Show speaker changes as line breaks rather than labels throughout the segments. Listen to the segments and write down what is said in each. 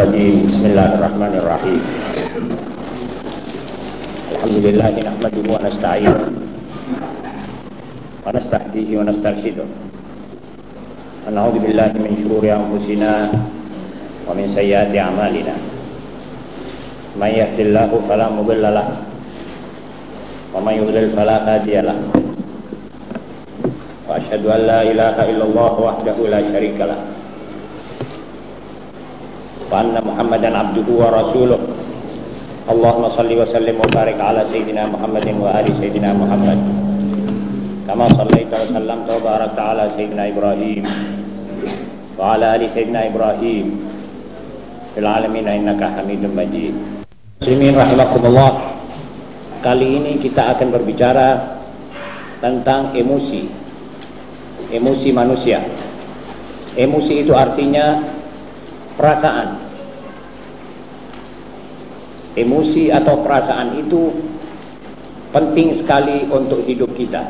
Bagi Bismillahirrahmanirrahim. Alhamdulillah nahmaduhu wa nasta'inu wa nasta'inu wa nasta'inu. Wa na'udzu billahi min shururi anfusina wa min sayyiati a'malina. May yahdihillahu fala mudilla wa may yudlil fala hadiya. Wa asyhadu an la ilaha illallah wahdahu la syarika وأن محمدا عبده ورسوله اللهم صل وسلم وبارك على سيدنا محمد وآل سيدنا محمد كما صليت وسلمت وباركت على سيدنا إبراهيم وعلى آل سيدنا إبراهيم في العالمين إنك حميد مجيد Muslimin rahimakumullah Kali ini kita akan berbicara tentang emosi Emosi manusia Emosi itu artinya perasaan Emosi atau perasaan itu penting sekali untuk hidup kita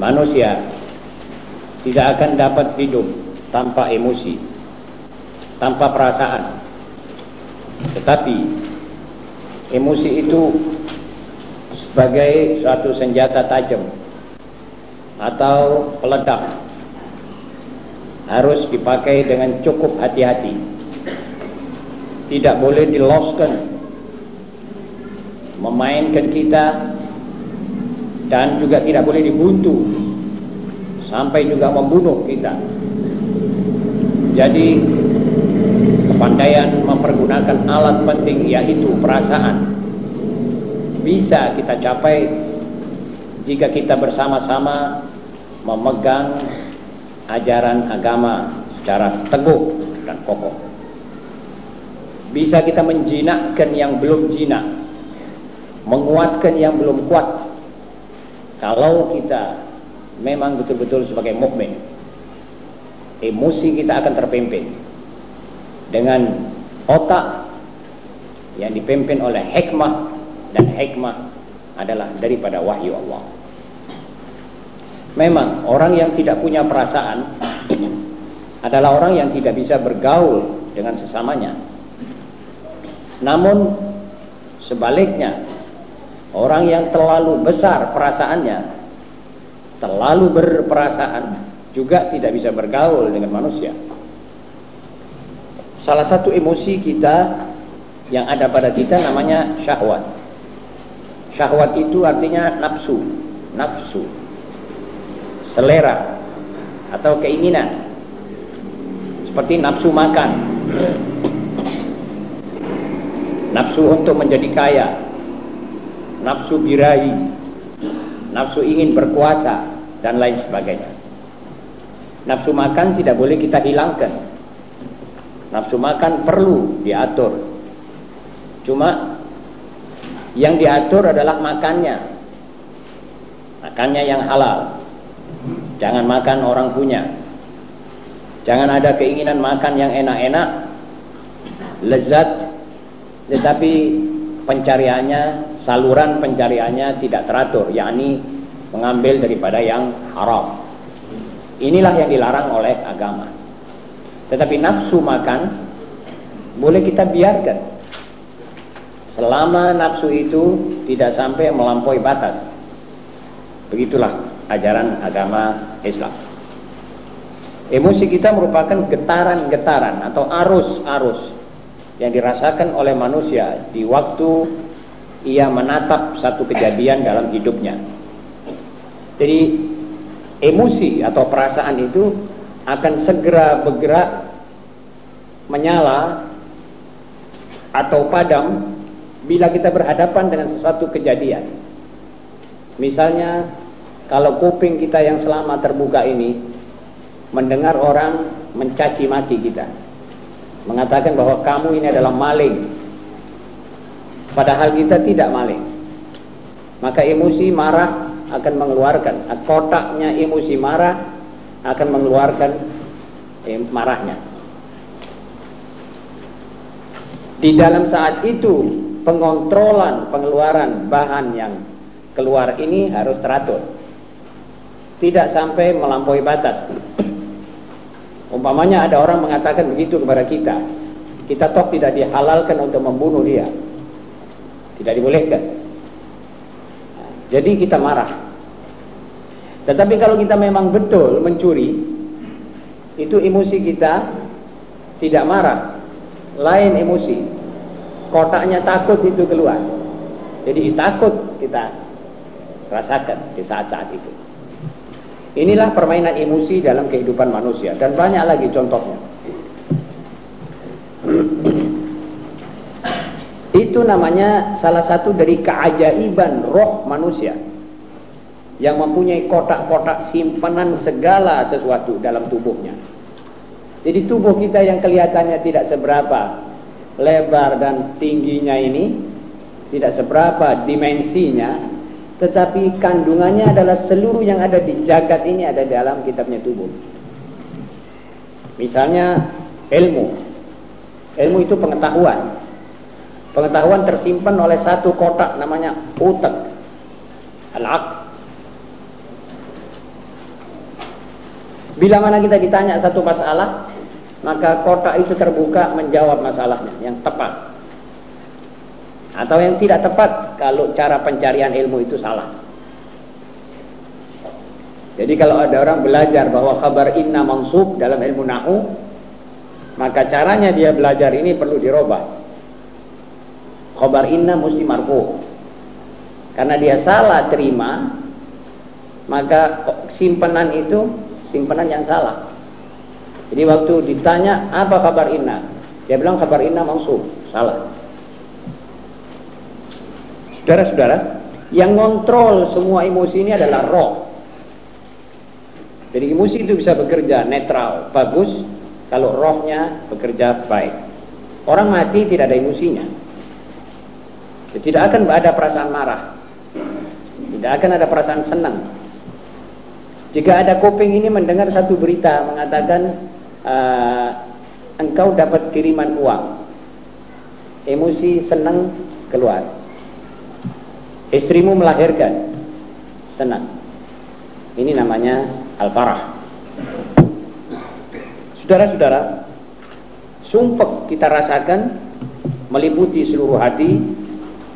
Manusia tidak akan dapat hidup tanpa emosi Tanpa perasaan tetapi emosi itu sebagai suatu senjata tajam atau peledak harus dipakai dengan cukup hati-hati. Tidak boleh diloskan memainkan kita dan juga tidak boleh dibuntu sampai juga membunuh kita. Jadi Kepandaian mempergunakan alat penting yaitu perasaan bisa kita capai jika kita bersama-sama memegang ajaran agama secara teguh dan kokoh. Bisa kita menjinakkan yang belum jinak, menguatkan yang belum kuat. Kalau kita memang betul-betul sebagai mukmin, emosi kita akan terpimpin dengan otak yang dipimpin oleh hikmah dan hikmah adalah daripada wahyu Allah. Memang orang yang tidak punya perasaan adalah orang yang tidak bisa bergaul dengan sesamanya. Namun sebaliknya orang yang terlalu besar perasaannya, terlalu berperasaan juga tidak bisa bergaul dengan manusia. Salah satu emosi kita yang ada pada kita namanya syahwat. Syahwat itu artinya nafsu, nafsu, selera atau keinginan. Seperti nafsu makan, nafsu untuk menjadi kaya, nafsu birahi, nafsu ingin berkuasa dan lain sebagainya. Nafsu makan tidak boleh kita hilangkan Nafsu makan perlu diatur. Cuma yang diatur adalah makannya. Makannya yang halal. Jangan makan orang punya. Jangan ada keinginan makan yang enak-enak, lezat, tetapi pencariannya, saluran pencariannya tidak teratur, yakni mengambil daripada yang haram. Inilah yang dilarang oleh agama. Tetapi nafsu makan boleh kita biarkan selama nafsu itu tidak sampai melampaui batas. Begitulah ajaran agama Islam. Emosi kita merupakan getaran-getaran atau arus-arus yang dirasakan oleh manusia di waktu ia menatap satu kejadian dalam hidupnya. Jadi emosi atau perasaan itu akan segera bergerak menyala atau padam bila kita berhadapan dengan sesuatu kejadian. Misalnya kalau kuping kita yang selama terbuka ini mendengar orang mencaci maki kita, mengatakan bahwa kamu ini adalah maling, padahal kita tidak maling, maka emosi marah akan mengeluarkan kotaknya emosi marah akan mengeluarkan eh, marahnya. Di dalam saat itu pengontrolan pengeluaran bahan yang keluar ini harus teratur. Tidak sampai melampaui batas. Umpamanya ada orang mengatakan begitu kepada kita. Kita toh tidak dihalalkan untuk membunuh dia. Tidak dibolehkan. Jadi kita marah. Tetapi kalau kita memang betul mencuri, itu emosi kita tidak marah. Lain emosi. Kotaknya takut itu keluar. Jadi takut kita rasakan di saat-saat itu. Inilah permainan emosi dalam kehidupan manusia dan banyak lagi contohnya. Itu namanya salah satu dari keajaiban roh manusia yang mempunyai kotak-kotak simpanan segala sesuatu dalam tubuhnya. Jadi tubuh kita yang kelihatannya tidak seberapa lebar dan tingginya ini, tidak seberapa dimensinya, tetapi kandungannya adalah seluruh yang ada di jagat ini ada dalam kitabnya tubuh. Misalnya ilmu. Ilmu itu pengetahuan. Pengetahuan tersimpan oleh satu kotak namanya utak. Al-aql. Bila mana kita ditanya satu masalah, maka kotak itu terbuka menjawab masalahnya yang tepat. Atau yang tidak tepat kalau cara pencarian ilmu itu salah. Jadi kalau ada orang belajar bahwa kabar inna mansub dalam ilmu nahu, maka caranya dia belajar ini perlu dirubah. Khabar inna mesti marfu. Karena dia salah terima, maka simpanan itu simpanan yang salah. Jadi waktu ditanya apa kabar inna, dia bilang kabar inna mansub, salah. Saudara-saudara, yang kontrol semua emosi ini adalah roh. Jadi emosi itu bisa bekerja netral, bagus kalau rohnya bekerja baik. Orang mati tidak ada emosinya. Tidak akan ada perasaan marah. Tidak akan ada perasaan senang. Jika ada kuping ini mendengar satu berita mengatakan uh, engkau dapat kiriman uang, emosi senang keluar. Istrimu melahirkan, senang. Ini namanya al-farah. Saudara-saudara, sumpah kita rasakan meliputi seluruh hati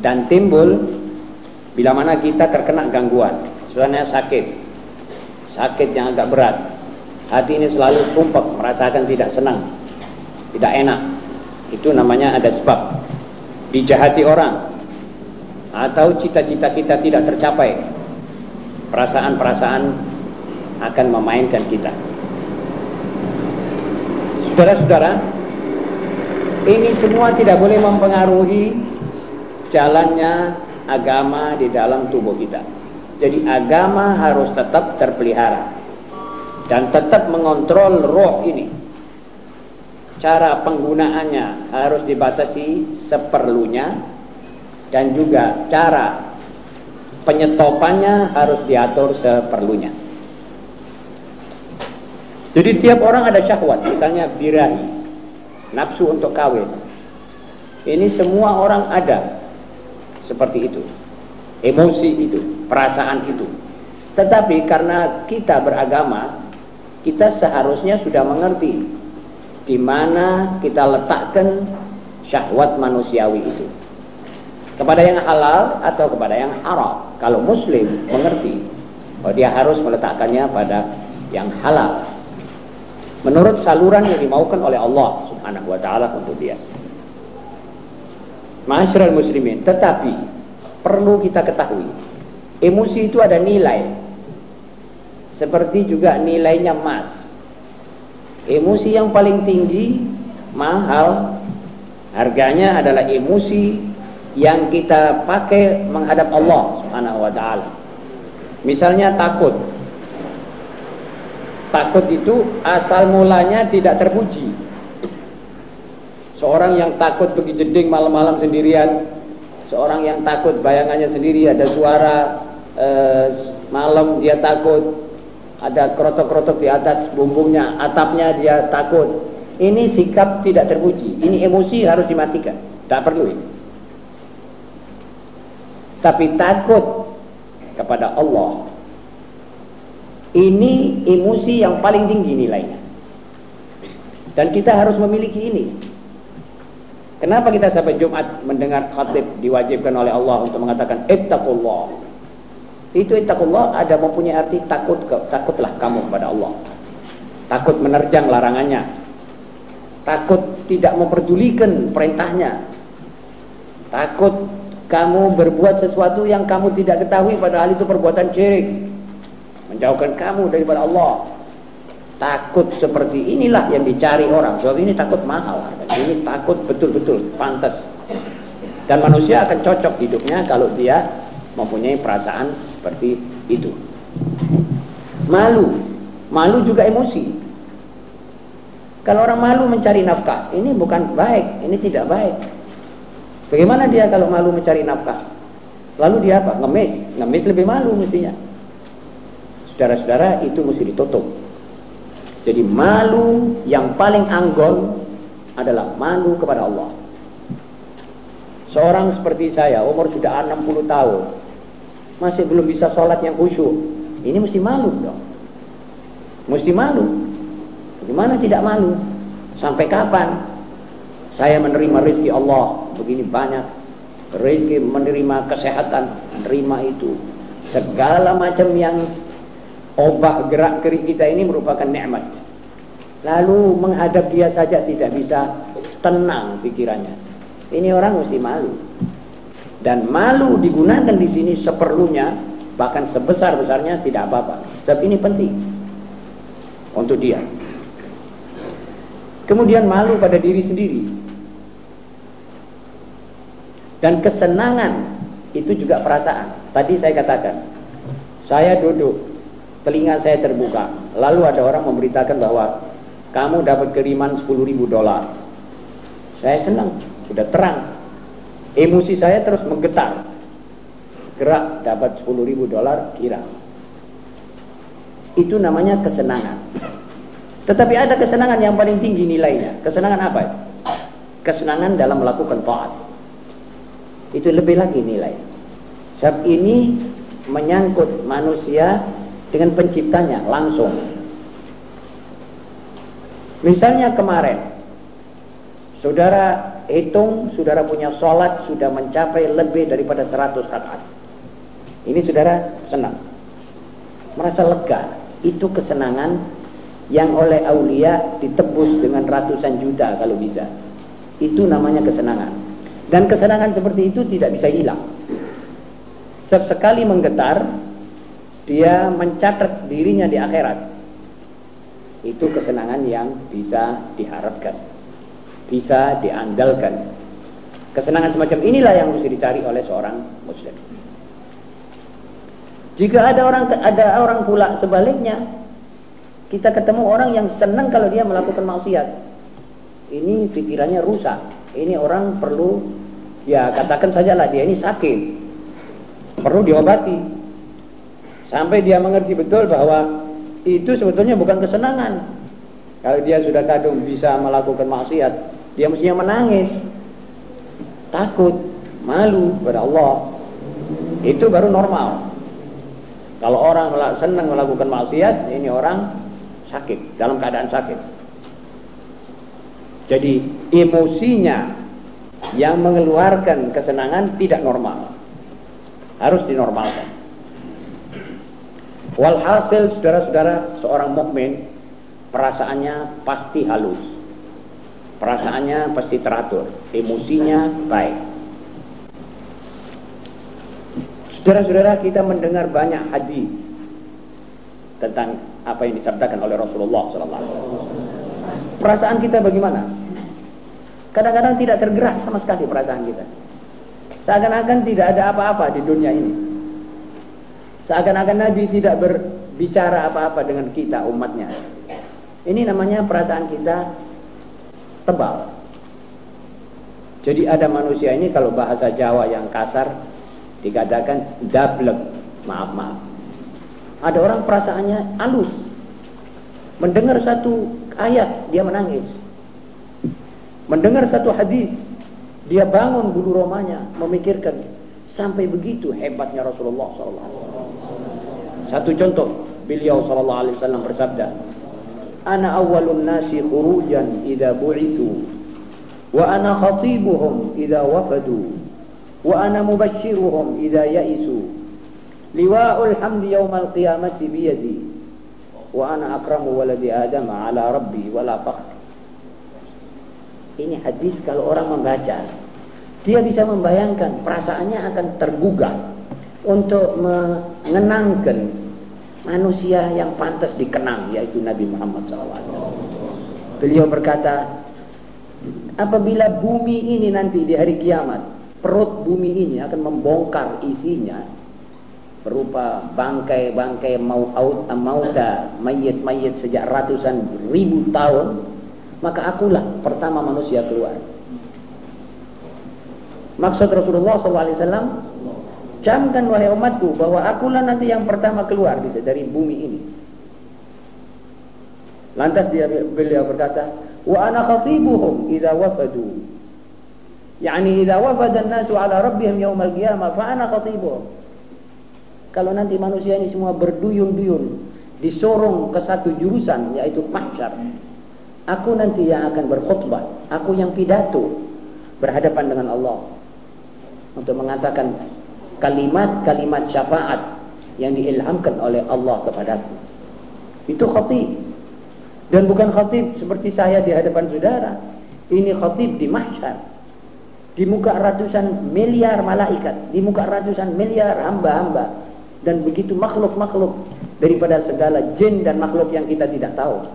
dan timbul bila mana kita terkena gangguan. Sebenarnya sakit, sakit yang agak berat. Hati ini selalu sumpah, merasakan tidak senang, tidak enak. Itu namanya ada sebab. Dijahati orang atau cita-cita kita tidak tercapai. Perasaan-perasaan akan memainkan kita. Saudara-saudara, ini semua tidak boleh mempengaruhi jalannya agama di dalam tubuh kita. Jadi agama harus tetap terpelihara dan tetap mengontrol roh ini. Cara penggunaannya harus dibatasi seperlunya dan juga cara penyetopannya harus diatur seperlunya. Jadi tiap orang ada syahwat, misalnya birahi, nafsu untuk kawin. Ini semua orang ada seperti itu emosi itu, perasaan itu. Tetapi karena kita beragama, kita seharusnya sudah mengerti di mana kita letakkan syahwat manusiawi itu. Kepada yang halal atau kepada yang haram. Kalau muslim mengerti bahwa dia harus meletakkannya pada yang halal. Menurut saluran yang dimaukan oleh Allah Subhanahu wa taala untuk dia. Masyarakat muslimin, tetapi perlu kita ketahui emosi itu ada nilai seperti juga nilainya emas emosi yang paling tinggi mahal harganya adalah emosi yang kita pakai menghadap Allah Subhanahu wa taala misalnya takut takut itu asal mulanya tidak terpuji seorang yang takut pergi jeding malam-malam sendirian Seorang yang takut bayangannya sendiri ada suara eh, malam dia takut, ada krotok-krotok di atas bumbungnya, atapnya dia takut. Ini sikap tidak terpuji. Ini emosi harus dimatikan. Tidak perlu ini. Tapi takut kepada Allah ini emosi yang paling tinggi nilainya. Dan kita harus memiliki ini. Kenapa kita sampai Jumat mendengar khatib diwajibkan oleh Allah untuk mengatakan ittaqullah? Itu ittaqullah ada mempunyai arti takut takutlah kamu kepada Allah. Takut menerjang larangannya. Takut tidak memperdulikan perintahnya. Takut kamu berbuat sesuatu yang kamu tidak ketahui padahal itu perbuatan syirik. Menjauhkan kamu daripada Allah. Takut seperti inilah yang dicari orang. Sebab ini takut mahal. Ini takut betul-betul pantas. Dan manusia akan cocok hidupnya kalau dia mempunyai perasaan seperti itu. Malu. Malu juga emosi. Kalau orang malu mencari nafkah, ini bukan baik, ini tidak baik. Bagaimana dia kalau malu mencari nafkah? Lalu dia apa? Ngemis. Ngemis lebih malu mestinya. Saudara-saudara, itu mesti ditutup. Jadi malu yang paling anggon adalah malu kepada Allah. Seorang seperti saya, umur sudah 60 tahun, masih belum bisa sholat yang khusyuk. Ini mesti malu dong. Mesti malu. Gimana tidak malu? Sampai kapan? Saya menerima rezeki Allah begini banyak. Rezeki menerima kesehatan, menerima itu. Segala macam yang obah gerak gerik kita ini merupakan nikmat. Lalu menghadap dia saja tidak bisa tenang pikirannya. Ini orang mesti malu. Dan malu digunakan di sini seperlunya, bahkan sebesar-besarnya tidak apa-apa. Sebab ini penting untuk dia. Kemudian malu pada diri sendiri. Dan kesenangan itu juga perasaan. Tadi saya katakan, saya duduk telinga saya terbuka. Lalu ada orang memberitakan bahwa kamu dapat kiriman 10 ribu dolar. Saya senang, sudah terang. Emosi saya terus menggetar. Gerak dapat 10 ribu dolar, kira. Itu namanya kesenangan. Tetapi ada kesenangan yang paling tinggi nilainya. Kesenangan apa itu? Kesenangan dalam melakukan taat. Itu lebih lagi nilai. Sebab ini menyangkut manusia dengan penciptanya langsung. Misalnya kemarin, saudara hitung, saudara punya sholat sudah mencapai lebih daripada 100 rakaat. Ini saudara senang, merasa lega. Itu kesenangan yang oleh aulia ditebus dengan ratusan juta kalau bisa. Itu namanya kesenangan. Dan kesenangan seperti itu tidak bisa hilang. Sekali menggetar, dia mencatat dirinya di akhirat. Itu kesenangan yang bisa diharapkan bisa diandalkan. Kesenangan semacam inilah yang mesti dicari oleh seorang muslim. Jika ada orang ada orang pula sebaliknya kita ketemu orang yang senang kalau dia melakukan maksiat. Ini pikirannya rusak ini orang perlu ya katakan sajalah dia ini sakit perlu diobati Sampai dia mengerti betul bahwa itu sebetulnya bukan kesenangan. Kalau dia sudah kadung bisa melakukan maksiat, dia mestinya menangis. Takut, malu kepada Allah. Itu baru normal. Kalau orang senang melakukan maksiat, ini orang sakit, dalam keadaan sakit. Jadi emosinya yang mengeluarkan kesenangan tidak normal. Harus dinormalkan. Walhasil saudara-saudara seorang mukmin perasaannya pasti halus. Perasaannya pasti teratur, emosinya baik. Saudara-saudara kita mendengar banyak hadis tentang apa yang disabdakan oleh Rasulullah SAW. Perasaan kita bagaimana? Kadang-kadang tidak tergerak sama sekali perasaan kita. Seakan-akan tidak ada apa-apa di dunia ini. Seakan-akan Nabi tidak berbicara apa-apa dengan kita umatnya. Ini namanya perasaan kita tebal. Jadi ada manusia ini kalau bahasa Jawa yang kasar dikatakan dablek. Maaf, maaf. Ada orang perasaannya halus. Mendengar satu ayat dia menangis. Mendengar satu hadis dia bangun bulu romanya memikirkan sampai begitu hebatnya Rasulullah SAW. Satu contoh, beliau sallallahu alaihi wasallam bersabda, "Ana awwalun nasi khurujan idza bu'itsu
wa ana khatibuhum idza wafadu wa ana mubashshiruhum idza ya'isu liwa'ul hamdi yawmal qiyamati biyadi wa ana akramu waladi adam ala rabbi wala fakhr ini hadis kalau orang membaca dia bisa membayangkan perasaannya akan tergugah untuk mengenangkan manusia yang pantas dikenang yaitu Nabi Muhammad SAW. Beliau berkata, apabila bumi ini nanti di hari kiamat, perut bumi ini akan membongkar isinya berupa bangkai-bangkai maut mauta mayit-mayit sejak ratusan ribu tahun maka akulah pertama manusia keluar. Maksud Rasulullah SAW camkan wahai umatku bahwa akulah nanti yang pertama keluar dari bumi ini. Lantas dia beliau berkata wa ana khatibuhum idza wafadu. Yani idza wafada an-nasu ala rabbihim yawmal qiyamah fa ana khatibuhum kalau nanti manusia ini semua berduyun-duyun disorong ke satu jurusan yaitu mahsyar aku nanti yang akan berkhutbah aku yang pidato berhadapan dengan Allah untuk mengatakan kalimat-kalimat syafaat yang diilhamkan oleh Allah kepadaku. Itu khatib. Dan bukan khatib seperti saya di hadapan saudara. Ini khatib di mahsyar. Di muka ratusan miliar malaikat, di muka ratusan miliar hamba-hamba dan begitu makhluk-makhluk daripada segala jin dan makhluk yang kita tidak tahu.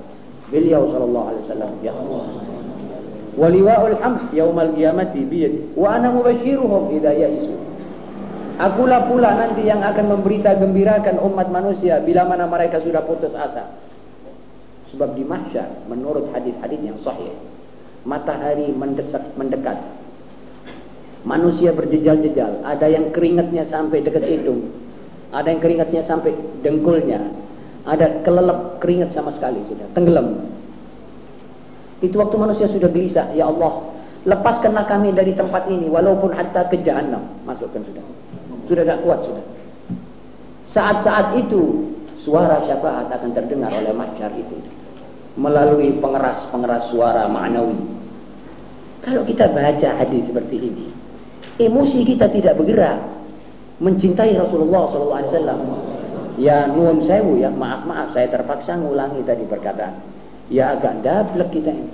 Beliau sallallahu alaihi wasallam ya Allah. Waliwaul hamd yaumal qiyamati biyadi wa ana mubashiruhum idza ya'isu. Akulah pula nanti yang akan memberita gembirakan umat manusia bila mana mereka sudah putus asa. Sebab di mahsyar menurut hadis-hadis yang sahih matahari mendesak mendekat. Manusia berjejal-jejal, ada yang keringatnya sampai dekat hidung, ada yang keringatnya sampai dengkulnya, ada kelelep keringat sama sekali sudah tenggelam. Itu waktu manusia sudah gelisah, ya Allah, lepaskanlah kami dari tempat ini walaupun hatta ke jahanam. Masukkan sudah. Sudah tidak kuat sudah. Saat-saat itu suara syafaat akan terdengar oleh masyar itu melalui pengeras-pengeras suara ma'nawi. Kalau kita baca hadis seperti ini, emosi kita tidak bergerak mencintai Rasulullah SAW. Ya nuwun sewu ya, maaf maaf saya terpaksa ngulangi tadi perkataan ya agak dablek kita ini.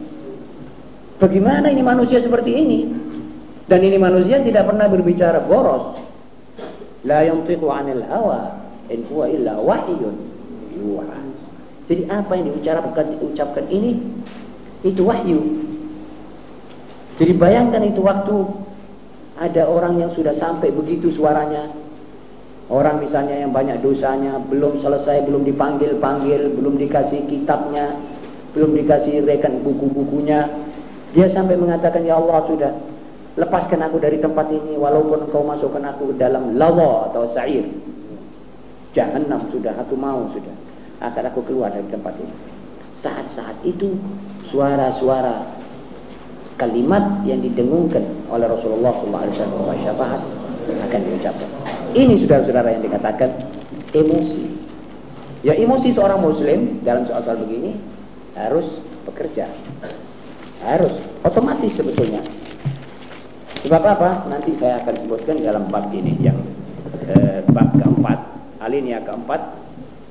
Bagaimana ini manusia seperti ini? Dan ini manusia tidak pernah berbicara boros. La yantiqu 'anil hawa in huwa illa wahyun yuha. Jadi apa yang diucapkan diucapkan ini itu wahyu. Jadi bayangkan itu waktu ada orang yang sudah sampai begitu suaranya. Orang misalnya yang banyak dosanya belum selesai, belum dipanggil-panggil, belum dikasih kitabnya, belum dikasih rekan buku-bukunya. Dia sampai mengatakan ya Allah sudah lepaskan aku dari tempat ini walaupun kau masukkan aku ke dalam lawa atau sa'ir. Jahannam sudah aku mau sudah asal aku keluar dari tempat ini. Saat-saat itu suara-suara kalimat yang didengungkan oleh Rasulullah SAW syafaat akan diucapkan. Ini saudara-saudara yang dikatakan emosi. Ya emosi seorang muslim dalam soal-soal begini harus bekerja. Harus otomatis sebetulnya. Sebab apa? Nanti saya akan sebutkan dalam bab ini yang eh, bab keempat alinea keempat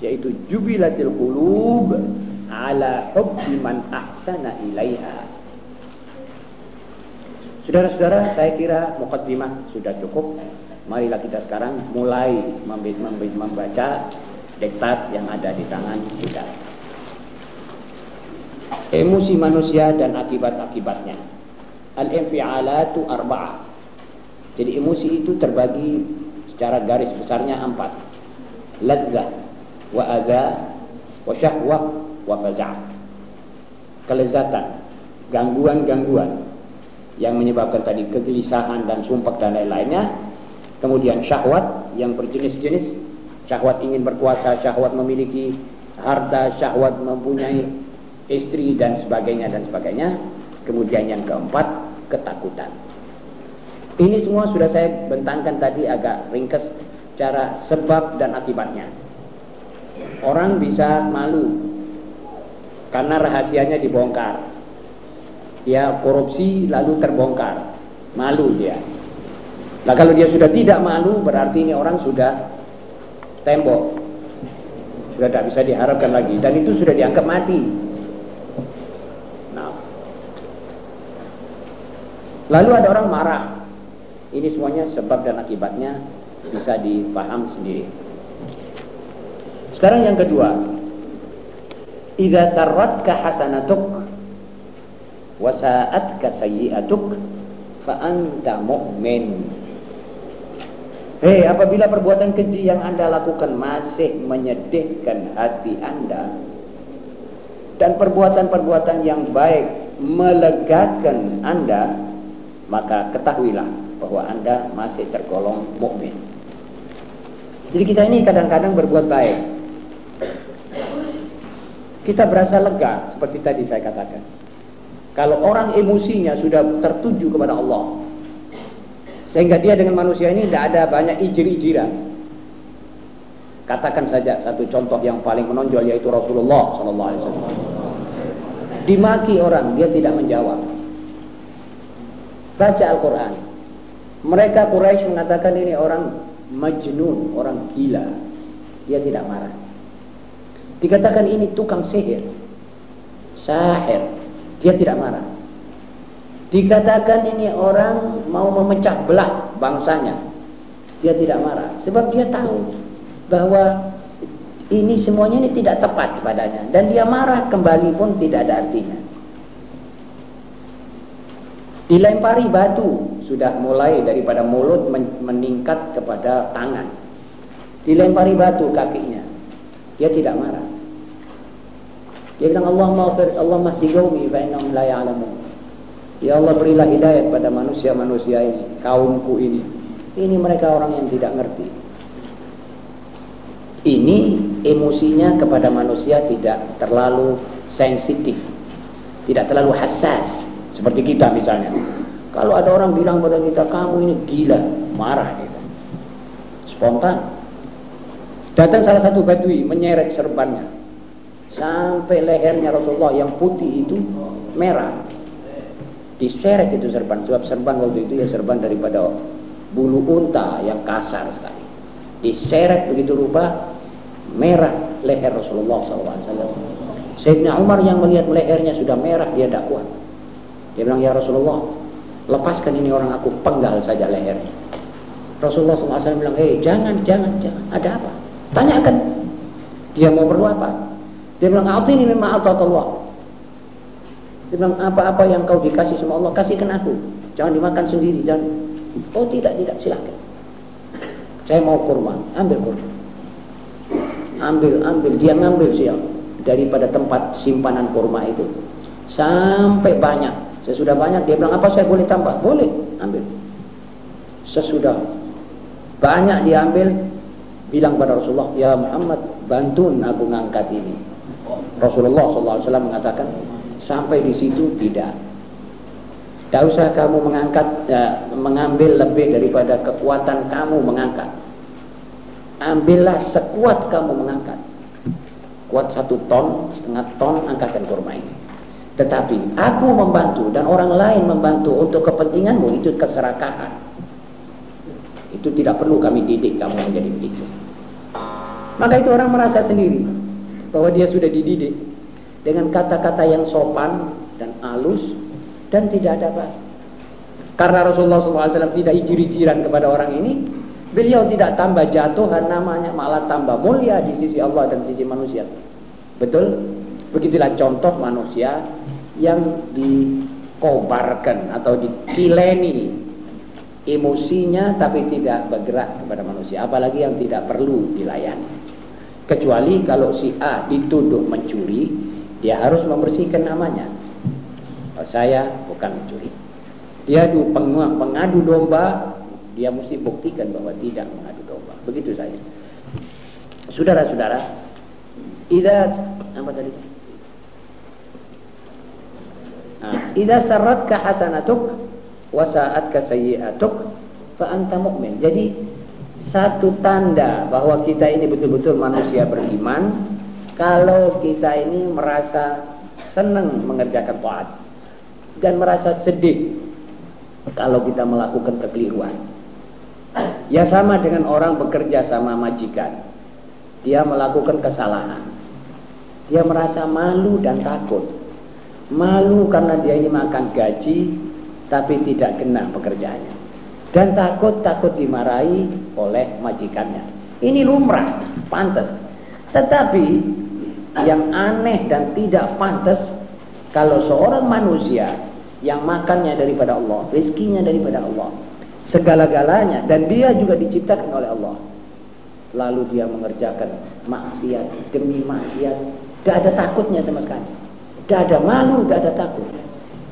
yaitu jubilatil qulub ala hubbi man ahsana ilaiha Saudara-saudara, saya kira mukaddimah sudah cukup. Marilah kita sekarang mulai membaca diktat yang ada di tangan kita emosi manusia dan akibat-akibatnya. Al-infi'alatu arba'ah. Jadi emosi itu terbagi secara garis besarnya empat. Ladzah, wa wa syahwah, wa faza'ah. Kelezatan, gangguan-gangguan yang menyebabkan tadi kegelisahan dan sumpah dan lain-lainnya. Kemudian syahwat yang berjenis-jenis, syahwat ingin berkuasa, syahwat memiliki harta, syahwat mempunyai istri dan sebagainya dan sebagainya. Kemudian yang keempat, ketakutan. Ini semua sudah saya bentangkan tadi agak ringkas cara sebab dan akibatnya. Orang bisa malu karena rahasianya dibongkar. Dia korupsi lalu terbongkar. Malu dia. Nah kalau dia sudah tidak malu berarti ini orang sudah tembok. Sudah tidak bisa diharapkan lagi. Dan itu sudah dianggap mati. Nah. Lalu ada orang marah. Ini semuanya sebab dan akibatnya bisa dipaham sendiri. Sekarang yang kedua. Idza sarratka hasanatuk wasa'atka sayyi'atuk fa anta mu'min Hei, apabila perbuatan keji yang Anda lakukan masih menyedihkan hati Anda dan perbuatan-perbuatan yang baik melegakan Anda, maka ketahuilah bahwa Anda masih tergolong mukmin. Jadi kita ini kadang-kadang berbuat baik. Kita berasa lega seperti tadi saya katakan. Kalau orang emosinya sudah tertuju kepada Allah, sehingga dia dengan manusia ini tidak ada banyak ijir-ijiran. Katakan saja satu contoh yang paling menonjol yaitu Rasulullah SAW. Dimaki orang, dia tidak menjawab. Baca Al-Quran. Mereka Quraisy mengatakan ini orang majnun, orang gila. Dia tidak marah. Dikatakan ini tukang sihir. Sahir. Dia tidak marah. Dikatakan ini orang mau memecah belah bangsanya. Dia tidak marah. Sebab dia tahu bahwa ini semuanya ini tidak tepat padanya. Dan dia marah kembali pun tidak ada artinya. Dilempari batu sudah mulai daripada mulut meningkat kepada tangan. Dilempari batu kakinya. Dia tidak marah. Dia bilang Allah maghfir Allah mahdi qaumi fa innahum la ya'lamun. Ya Allah berilah hidayah pada manusia-manusia ini, kaumku ini. Ini mereka orang yang tidak ngerti. Ini emosinya kepada manusia tidak terlalu sensitif. Tidak terlalu hassas seperti kita misalnya. Kalau ada orang bilang pada kita kamu ini gila, marah kita. Spontan. Datang salah satu badui menyeret serbannya sampai lehernya Rasulullah yang putih itu merah. Diseret itu serban. Sebab serban waktu itu ya serban daripada bulu unta yang kasar sekali. Diseret begitu rupa merah leher Rasulullah SAW Sayyidina Umar yang melihat lehernya sudah merah dia kuat dia bilang ya Rasulullah lepaskan ini orang aku penggal saja lehernya. Rasulullah SAW bilang hei jangan jangan jangan. Ada apa? Tanyakan. Dia mau perlu apa dia bilang, "A'tini mimma Allah." Dia bilang, "Apa-apa yang kau dikasih sama Allah, kasihkan aku. Jangan dimakan sendiri." Dan oh tidak, tidak, silakan. Saya mau kurma, ambil kurma. Ambil, ambil, dia ngambil sih daripada tempat simpanan kurma itu sampai banyak. Sesudah banyak dia bilang, "Apa saya boleh tambah?" "Boleh, ambil." Sesudah banyak diambil, bilang pada Rasulullah, "Ya Muhammad, bantuin aku ngangkat ini." Rasulullah SAW mengatakan sampai di situ tidak. Tidak usah kamu mengangkat, ya, mengambil lebih daripada kekuatan kamu mengangkat. Ambillah sekuat kamu mengangkat. Kuat satu ton, setengah ton angkatan kurma ini. Tetapi aku membantu dan orang lain membantu untuk kepentinganmu itu keserakahan. Itu tidak perlu kami didik kamu menjadi begitu. Maka itu orang merasa sendiri bahwa dia sudah dididik dengan kata-kata yang sopan dan halus dan tidak ada apa. Karena Rasulullah SAW tidak ijir-ijiran kepada orang ini, beliau tidak tambah jatuh dan namanya malah tambah mulia di sisi Allah dan sisi manusia. Betul? Begitulah contoh manusia yang dikobarkan atau dikileni emosinya tapi tidak bergerak kepada manusia. Apalagi yang tidak perlu dilayani. Kecuali kalau si A dituduh mencuri, dia harus membersihkan namanya. Oh, saya bukan mencuri. Dia du pengadu domba, dia mesti buktikan bahwa tidak mengadu domba. Begitu saja. Saudara-saudara, idza apa tadi? Nah, idza sarratka hasanatuk wa sa'atka sayyi'atuk fa anta mu'min. Jadi satu tanda bahwa kita ini betul-betul manusia beriman kalau kita ini merasa senang mengerjakan taat. dan merasa sedih kalau kita melakukan kekeliruan. Ya sama dengan orang bekerja sama majikan. Dia melakukan kesalahan. Dia merasa malu dan takut. Malu karena dia ini makan gaji tapi tidak kena pekerjaannya. Dan takut-takut dimarahi oleh majikannya. Ini lumrah, pantas. Tetapi yang aneh dan tidak pantas kalau seorang manusia yang makannya daripada Allah, rezekinya daripada Allah, segala-galanya dan dia juga diciptakan oleh Allah. Lalu dia mengerjakan maksiat demi maksiat, tidak ada takutnya sama sekali. Tidak ada malu, tidak ada takut.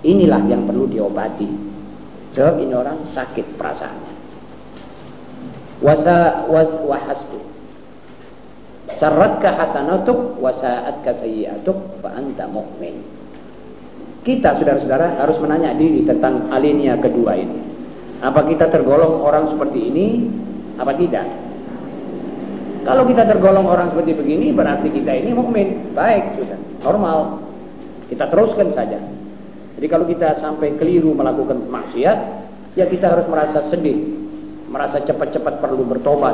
Inilah yang perlu diobati. Sebab ini orang sakit perasaannya. Wasa was wahas Saratka hasanatuk wasa'atka sayyiatuk fa anta mu'min. Kita saudara-saudara harus menanya diri tentang alinea kedua ini. Apa kita tergolong orang seperti ini apa tidak? Kalau kita tergolong orang seperti begini berarti kita ini mukmin, baik sudah, normal. Kita teruskan saja. Jadi kalau kita sampai keliru melakukan maksiat, ya kita harus merasa sedih, merasa cepat-cepat perlu bertobat,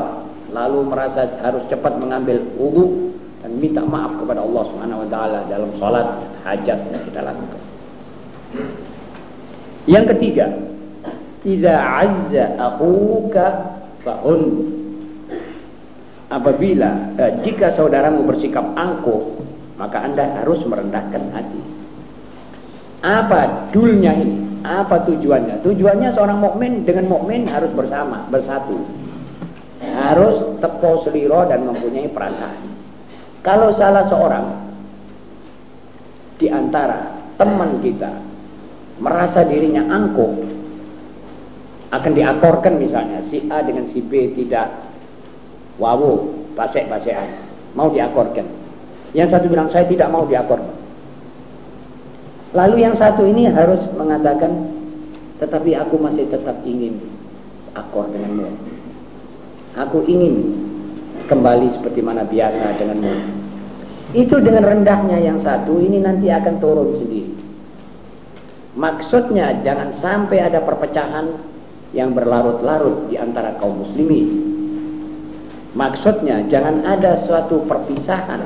lalu merasa harus cepat mengambil wudhu dan minta maaf kepada Allah Subhanahu wa taala dalam salat hajat yang kita lakukan. Yang ketiga, idza azza akhuka fa'un. Apabila eh, jika saudaramu bersikap angkuh, maka Anda harus merendahkan hati. Apa dulnya ini? Apa tujuannya? Tujuannya seorang mukmin dengan mukmin harus bersama, bersatu harus tepo seliro dan mempunyai perasaan. Kalau salah seorang di antara teman kita merasa dirinya angkuh akan diakorkan misalnya si A dengan si B tidak wawu pasek-pasekan mau diakorkan yang satu bilang saya tidak mau diakorkan lalu yang satu ini harus mengatakan tetapi aku masih tetap ingin akor denganmu Aku ingin kembali seperti mana biasa denganmu. Itu dengan rendahnya yang satu ini nanti akan turun sendiri. Maksudnya jangan sampai ada perpecahan yang berlarut-larut di antara kaum muslimin. Maksudnya jangan ada suatu perpisahan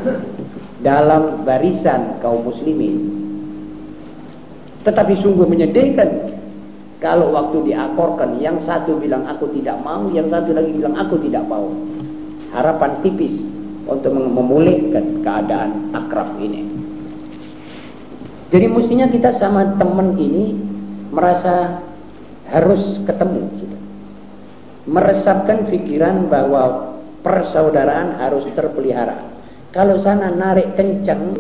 dalam barisan kaum muslimin. Tetapi sungguh menyedihkan kalau waktu diakorkan, yang satu bilang aku tidak mau, yang satu lagi bilang aku tidak mau. Harapan tipis untuk memulihkan keadaan akrab ini. Jadi mestinya kita sama teman ini merasa harus ketemu. Sudah. Meresapkan pikiran bahwa persaudaraan harus terpelihara. Kalau sana narik kencang,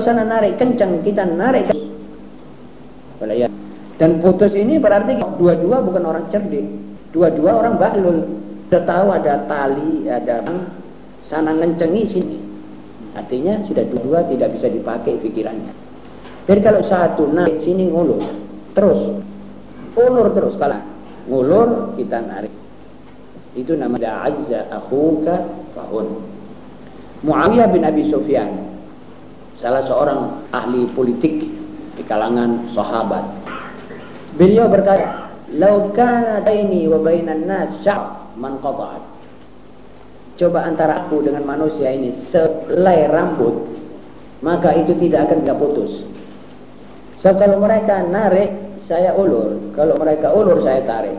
sana narik kencang, kita narik kencang. Dan putus ini berarti dua-dua bukan orang cerdik. Dua-dua orang bahlul. Sudah tahu ada tali, ada sana ngencengi sini. Artinya sudah dua-dua tidak bisa dipakai pikirannya. Jadi kalau satu naik sini ngulur, terus ulur terus kalau ngulur kita narik. Itu nama azza akhuka fahun. Muawiyah bin Abi Sufyan salah seorang ahli politik di kalangan sahabat Beliau berkata, "Lau kana baini wa bainan nas sya'b man qata'at." Coba antara aku dengan manusia ini selai rambut, maka itu tidak akan bisa putus. So kalau mereka narik, saya ulur. Kalau mereka ulur, saya tarik.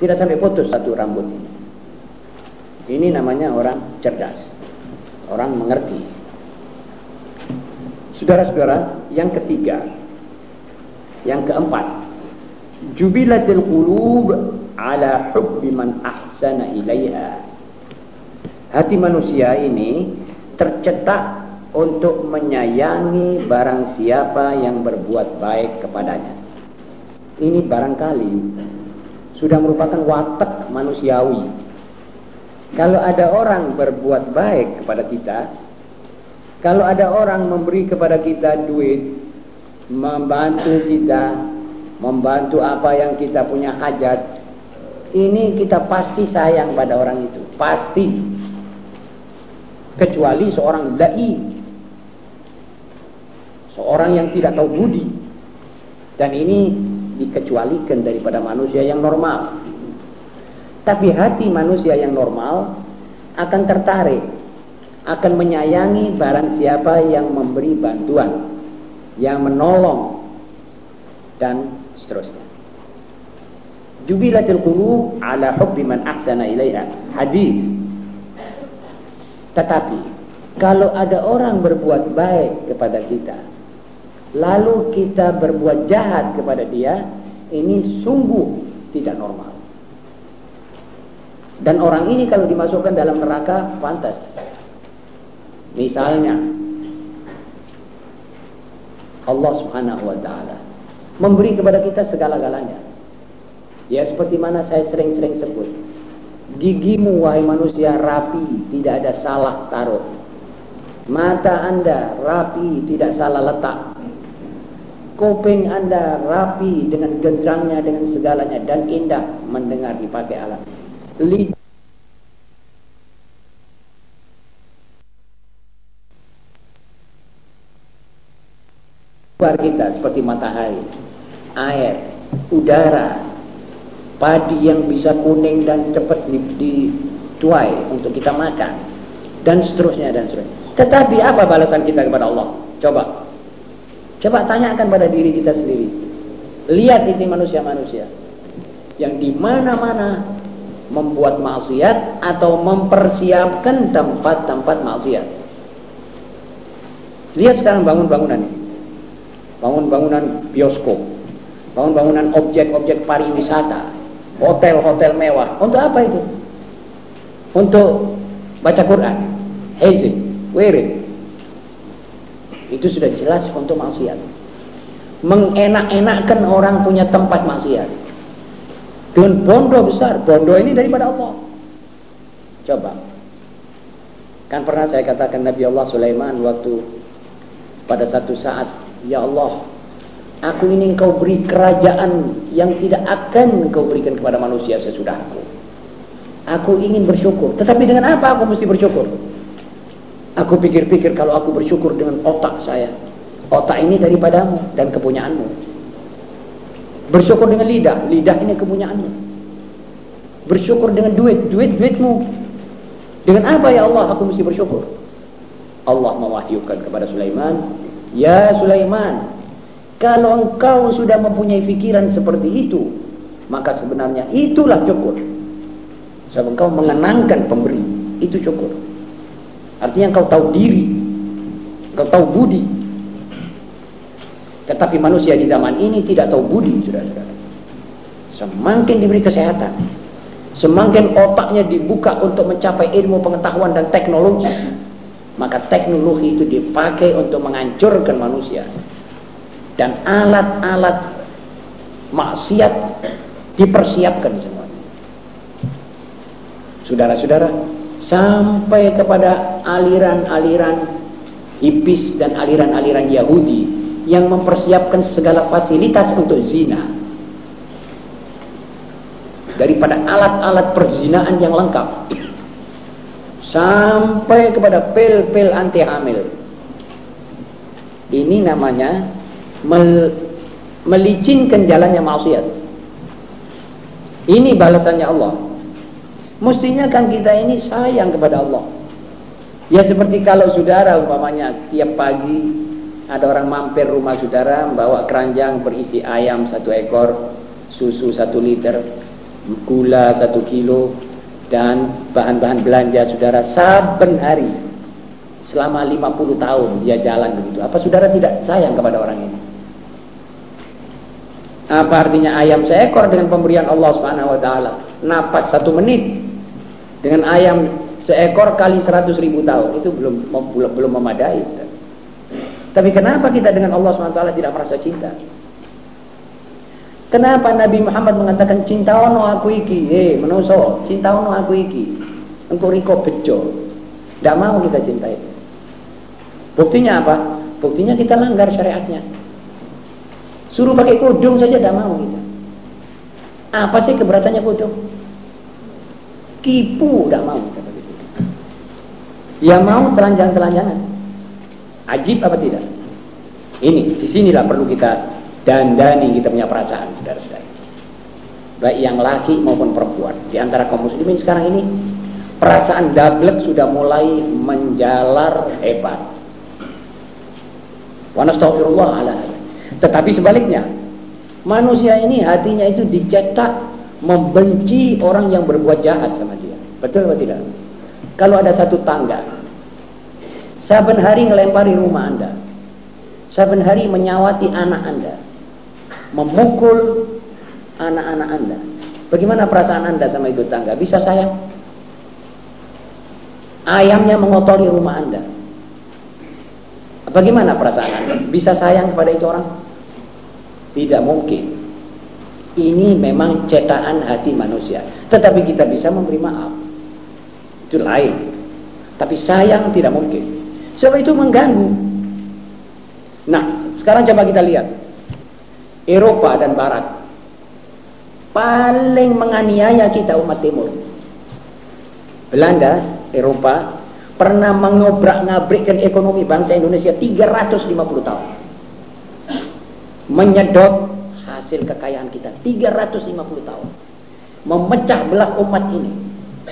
Tidak sampai putus satu rambut. Ini namanya orang cerdas. Orang mengerti. Saudara-saudara, yang ketiga, yang keempat, jubilatil qulub ala hubbi man ahsana ilaiha. Hati manusia ini tercetak untuk menyayangi barang siapa yang berbuat baik kepadanya. Ini barangkali sudah merupakan watak manusiawi. Kalau ada orang berbuat baik kepada kita, kalau ada orang memberi kepada kita duit, membantu kita, membantu apa yang kita punya hajat, ini kita pasti sayang pada orang itu, pasti. Kecuali seorang dai, seorang yang tidak tahu budi. Dan ini dikecualikan daripada manusia yang normal. Tapi hati manusia yang normal akan tertarik akan menyayangi barang siapa yang memberi bantuan yang menolong dan seterusnya. Jubilatil qulub ala hubbi man ahsana ilaiha. Hadis. Tetapi kalau ada orang berbuat baik kepada kita lalu kita berbuat jahat kepada dia ini sungguh tidak normal. Dan orang ini kalau dimasukkan dalam neraka pantas misalnya Allah subhanahu wa ta'ala memberi kepada kita segala-galanya. Ya seperti mana saya sering-sering sebut gigimu wahai manusia rapi tidak ada salah taruh. Mata anda rapi tidak salah letak. Kuping anda rapi dengan gendrangnya, dengan segalanya dan indah mendengar dipakai alat. Lidah luar kita seperti matahari, air, udara, padi yang bisa kuning dan cepat dituai untuk kita makan dan seterusnya dan seterusnya. Tetapi apa balasan kita kepada Allah? Coba Coba tanyakan pada diri kita sendiri. Lihat ini manusia-manusia yang di mana-mana membuat maksiat atau mempersiapkan tempat-tempat maksiat. Lihat sekarang bangun-bangunan ini. Bangun-bangunan bioskop, bangun-bangunan objek-objek pariwisata, hotel-hotel mewah. Untuk apa itu? Untuk baca Quran, hezim, wirid, itu sudah jelas untuk maksiat. Mengenak-enakkan orang punya tempat maksiat. Dengan bondo besar, bondo ini daripada Allah. Coba. Kan pernah saya katakan Nabi Allah Sulaiman waktu pada satu saat, Ya Allah, aku ini engkau beri kerajaan yang tidak akan engkau berikan kepada manusia sesudahku. Aku ingin bersyukur. Tetapi dengan apa aku mesti bersyukur? Aku pikir-pikir kalau aku bersyukur dengan otak saya. Otak ini daripadamu dan kepunyaanmu. Bersyukur dengan lidah, lidah ini kepunyaanmu. Bersyukur dengan duit, duit duitmu. Dengan apa ya Allah aku mesti bersyukur? Allah mewahyukan kepada Sulaiman, "Ya Sulaiman, kalau engkau sudah mempunyai pikiran seperti itu, maka sebenarnya itulah syukur. Sebab engkau mengenangkan pemberi, itu syukur. Artinya engkau tahu diri, engkau tahu budi. Tetapi manusia di zaman ini tidak tahu budi, saudara-saudara. Semakin diberi kesehatan, semakin otaknya dibuka untuk mencapai ilmu pengetahuan dan teknologi, maka teknologi itu dipakai untuk menghancurkan manusia. Dan alat-alat maksiat dipersiapkan semua. Saudara-saudara, sampai kepada aliran-aliran hipis dan aliran-aliran Yahudi yang mempersiapkan segala fasilitas untuk zina daripada alat-alat perzinaan yang lengkap sampai kepada pil-pil anti hamil. Ini namanya mel melicinkan jalannya maksiat. Ini balasannya Allah. Mestinya kan kita ini sayang kepada Allah. Ya seperti kalau saudara umpamanya tiap pagi ada orang mampir rumah saudara membawa keranjang berisi ayam satu ekor, susu satu liter, gula satu kilo, dan bahan-bahan belanja saudara saben hari selama 50 tahun dia jalan begitu. Apa saudara tidak sayang kepada orang ini? Apa artinya ayam seekor dengan pemberian Allah Subhanahu wa taala? Napas satu menit dengan ayam seekor kali seratus ribu tahun itu belum belum, memadai. Tapi kenapa kita dengan Allah SWT tidak merasa cinta? Kenapa Nabi Muhammad mengatakan cinta ono aku iki? Eh, menoso, cinta ono aku iki. Engkau riko bejo. Tidak mau kita cinta itu. Buktinya apa? Buktinya kita langgar syariatnya. Suruh pakai kudung saja tidak mau kita. Apa sih keberatannya kudung? tipu tidak mau Ya mau telanjang-telanjangan. Ajib apa tidak? Ini, di sinilah perlu kita dandani kita punya perasaan, saudara-saudara. Baik yang laki maupun perempuan. Di antara kaum muslimin sekarang ini, perasaan dablek sudah mulai menjalar hebat. Wa ala Tetapi sebaliknya, manusia ini hatinya itu dicetak membenci orang yang berbuat jahat sama dia. Betul atau tidak? Kalau ada satu tangga, saben hari ngelempari rumah Anda, saben hari menyawati anak Anda, memukul anak-anak Anda. Bagaimana perasaan Anda sama itu tangga? Bisa sayang? Ayamnya mengotori rumah Anda. Bagaimana perasaan Anda? Bisa sayang kepada itu orang? Tidak mungkin. Ini memang cetakan hati manusia. Tetapi kita bisa memberi maaf. Itu lain. Tapi sayang tidak mungkin. Sebab itu mengganggu. Nah, sekarang coba kita lihat. Eropa dan Barat paling menganiaya kita umat timur. Belanda, Eropa pernah mengobrak-ngabrikkan ekonomi bangsa Indonesia 350 tahun. Menyedot hasil kekayaan kita 350 tahun. Memecah belah umat ini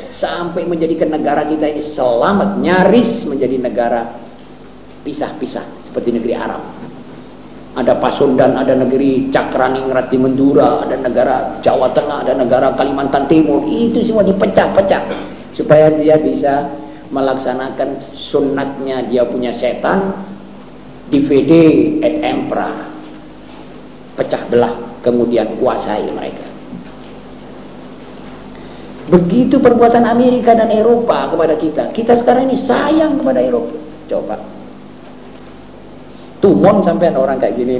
sampai menjadikan negara kita ini selamat nyaris menjadi negara pisah-pisah seperti negeri Arab. Ada Pasundan, ada negeri Cakraningrat di Mendura, ada negara Jawa Tengah, ada negara Kalimantan Timur. Itu semua dipecah-pecah supaya dia bisa melaksanakan sunatnya dia punya setan DVD et empra pecah belah kemudian kuasai mereka. Begitu perbuatan Amerika dan Eropa kepada kita kita sekarang ini sayang kepada Eropa. Coba tumon sampai orang kayak gini.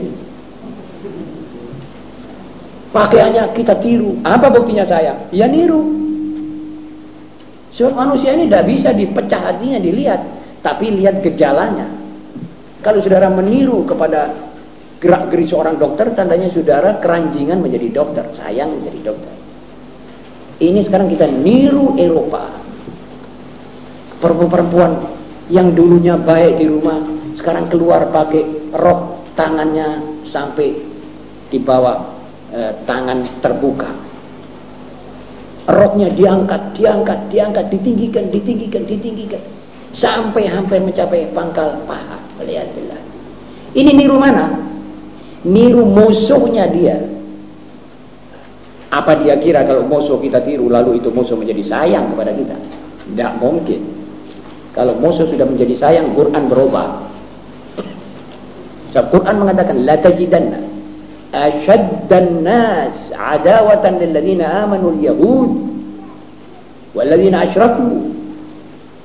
Pakaiannya kita tiru. Apa buktinya saya? Ya niru. Sebab manusia ini tidak bisa dipecah hatinya dilihat. Tapi lihat gejalanya. Kalau saudara meniru kepada gerak geri seorang dokter tandanya saudara keranjingan menjadi dokter sayang menjadi dokter. Ini sekarang kita niru Eropa. Perempuan-perempuan yang dulunya baik di rumah sekarang keluar pakai rok tangannya sampai di bawah e, tangan terbuka. Roknya diangkat diangkat diangkat ditinggikan ditinggikan ditinggikan. Sampai hampir mencapai pangkal paha. Melihatlah ini niru mana? Niru musuhnya dia. Apa dia kira kalau musuh kita tiru lalu itu musuh menjadi sayang kepada kita? Tidak mungkin. Kalau musuh sudah menjadi sayang Quran berubah Sebab Quran mengatakan la tajidanna ashaddan nas adawatan lil ladzina amanu al yahud wal ladzina asyraku.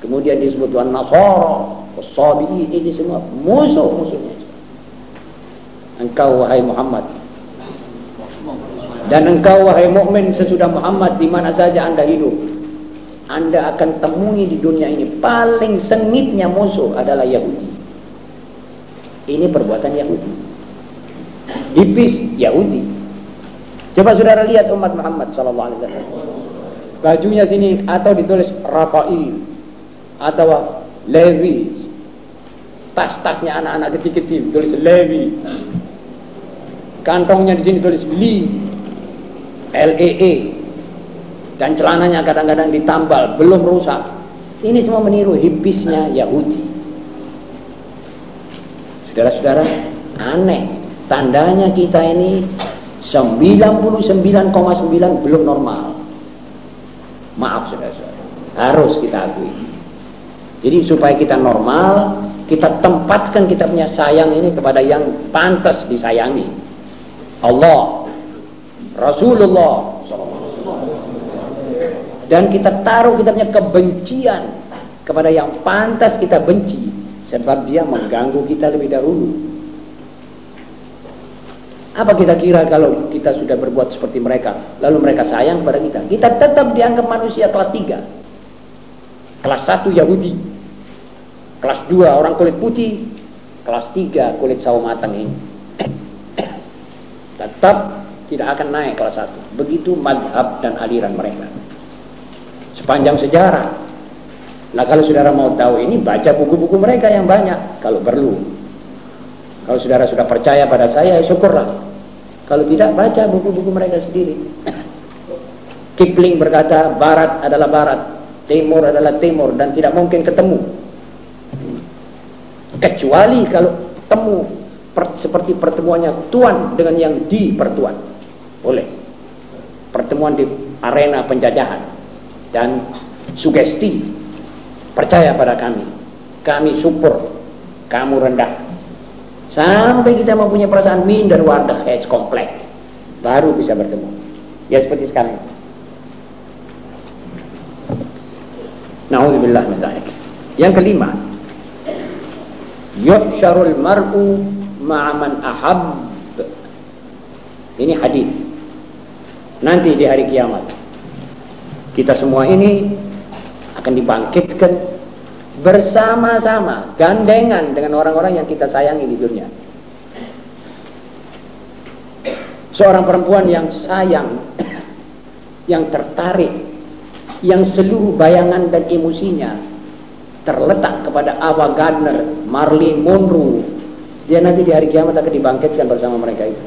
Kemudian disebut wan nasara wasabiin ini semua musuh-musuhnya. Engkau wahai Muhammad dan engkau wahai mukmin sesudah Muhammad di mana saja Anda hidup Anda akan temui di dunia ini paling sengitnya musuh adalah Yahudi ini perbuatan Yahudi. Hipis Yahudi. Coba saudara lihat umat Muhammad sallallahu alaihi wasallam. Bajunya sini atau ditulis Rafa'i atau Levi. Tas-tasnya anak-anak kecil-kecil tulis Levi. Kantongnya di sini tulis Li. L E E. Dan celananya kadang-kadang ditambal, belum rusak. Ini semua meniru hipisnya Yahudi. Saudara-saudara, aneh. Tandanya kita ini 99,9 belum normal. Maaf saudara-saudara. Harus kita akui. Jadi supaya kita normal, kita tempatkan kita punya sayang ini kepada yang pantas disayangi. Allah, Rasulullah, dan kita taruh kita punya kebencian kepada yang pantas kita benci sebab dia mengganggu kita lebih dahulu. Apa kita kira kalau kita sudah berbuat seperti mereka? Lalu mereka sayang kepada kita. Kita tetap dianggap manusia kelas 3 kelas 1 Yahudi. Kelas 2 orang kulit putih. Kelas 3 kulit sawo matang ini. Tetap tidak akan naik kelas 1 begitu madhab dan aliran mereka. Sepanjang sejarah Nah kalau saudara mau tahu ini baca buku-buku mereka yang banyak kalau perlu. Kalau saudara sudah percaya pada saya, ya syukurlah. Kalau tidak, baca buku-buku mereka sendiri. Kipling berkata, barat adalah barat, timur adalah timur, dan tidak mungkin ketemu. Kecuali kalau temu per, seperti pertemuannya tuan dengan yang di pertuan. Boleh. Pertemuan di arena penjajahan. Dan sugesti. Percaya pada kami. Kami support. Kamu rendah. Sampai kita mempunyai perasaan minder wardah hedge kompleks. Baru bisa bertemu. Ya seperti sekarang. Na'udzubillah min Yang kelima, yuhsyarul mar'u ma'aman ahab ini hadis nanti di hari kiamat kita semua ini akan dibangkitkan bersama-sama gandengan dengan orang-orang yang kita sayangi di dunia seorang perempuan yang sayang yang tertarik yang seluruh bayangan dan emosinya terletak kepada Ava Gardner, Marlene Monroe. Dia nanti di hari kiamat akan dibangkitkan bersama mereka itu.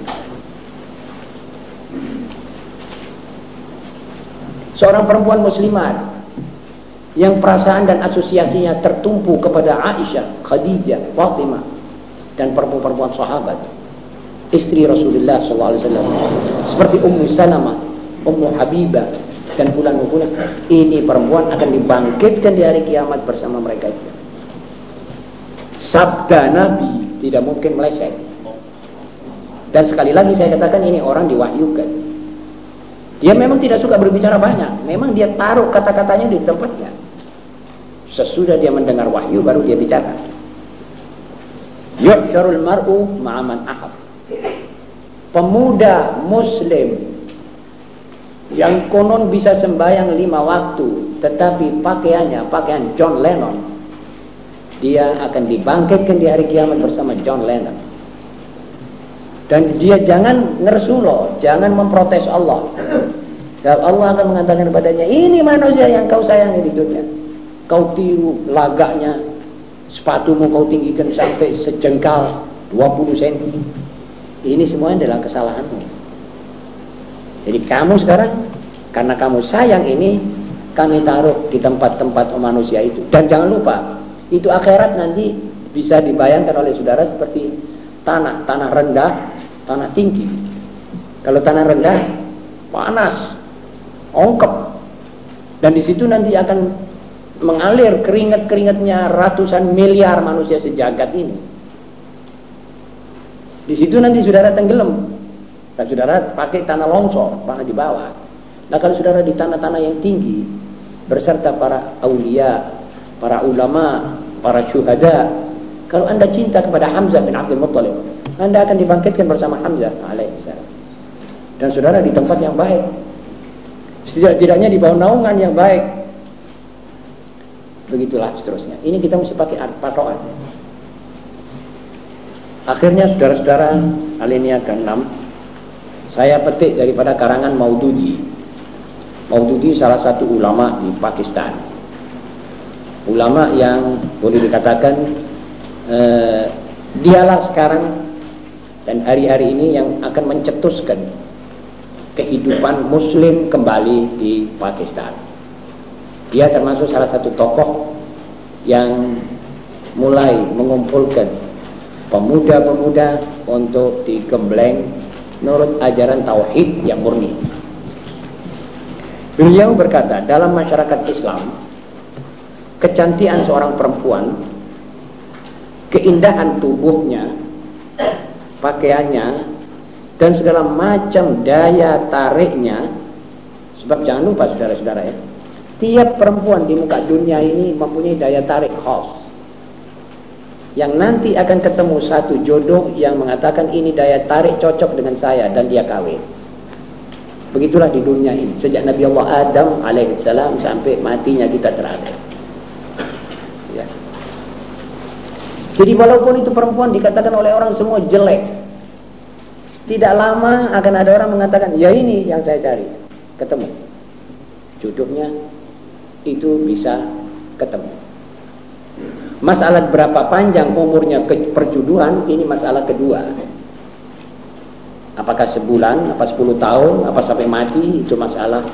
Seorang perempuan muslimat yang perasaan dan asosiasinya tertumpu kepada Aisyah, Khadijah, Fatimah dan perempuan-perempuan sahabat. Istri Rasulullah SAW seperti Ummu Salamah, Ummu Habibah, dan bulan-bulan ini perempuan akan dibangkitkan di hari kiamat bersama mereka itu. Sabda Nabi tidak mungkin meleset. Dan sekali lagi saya katakan ini orang diwahyukan. Dia memang tidak suka berbicara banyak. Memang dia taruh kata-katanya di tempatnya sesudah dia mendengar wahyu baru dia bicara. Yuhsyarul mar'u ma'aman ahab. Pemuda muslim yang konon bisa sembahyang lima waktu tetapi pakaiannya pakaian John Lennon dia akan dibangkitkan di hari kiamat bersama John Lennon. Dan dia jangan ngersulo jangan memprotes Allah. Sebab Allah akan mengatakan kepadanya ini manusia yang kau sayangi di dunia kau tiru lagaknya sepatumu kau tinggikan sampai sejengkal 20 cm ini semuanya adalah kesalahanmu jadi kamu sekarang karena kamu sayang ini kami taruh di tempat-tempat manusia itu. Dan jangan lupa, itu akhirat nanti bisa dibayangkan oleh saudara seperti tanah, tanah rendah, tanah tinggi. Kalau tanah rendah panas, ongkep. Dan di situ nanti akan mengalir keringat-keringatnya ratusan miliar manusia sejagat ini. Di situ nanti saudara tenggelam dan saudara pakai tanah longsor, tanah di bawah. Nah kalau saudara di tanah-tanah yang tinggi, berserta para aulia, para ulama, para syuhada, kalau anda cinta kepada Hamzah bin Abdul Muttalib, anda akan dibangkitkan bersama Hamzah alaihissalam. Dan saudara di tempat yang baik, setidak-tidaknya di bawah naungan yang baik. Begitulah seterusnya. Ini kita mesti pakai patokan. Akhirnya saudara-saudara alinea ke-6 saya petik daripada karangan Maududi. Maududi salah satu ulama di Pakistan. Ulama yang boleh dikatakan eh, dialah sekarang dan hari-hari ini yang akan mencetuskan kehidupan muslim kembali di Pakistan. Dia termasuk salah satu tokoh yang mulai mengumpulkan pemuda-pemuda untuk digembleng menurut ajaran tauhid yang murni. Beliau berkata, dalam masyarakat Islam, kecantikan seorang perempuan, keindahan tubuhnya, pakaiannya, dan segala macam daya tariknya, sebab jangan lupa saudara-saudara ya, tiap perempuan di muka dunia ini mempunyai daya tarik khas yang nanti akan ketemu satu jodoh yang mengatakan ini daya tarik cocok dengan saya dan dia kawin. Begitulah di dunia ini sejak Nabi Allah Adam alaihissalam sampai matinya kita terakhir. Ya. Jadi walaupun itu perempuan dikatakan oleh orang semua jelek, tidak lama akan ada orang mengatakan ya ini yang saya cari, ketemu. Jodohnya itu bisa ketemu. Masalah berapa panjang umurnya ke perjuduan ini masalah kedua. Apakah sebulan, apa sepuluh tahun, apa sampai mati itu masalah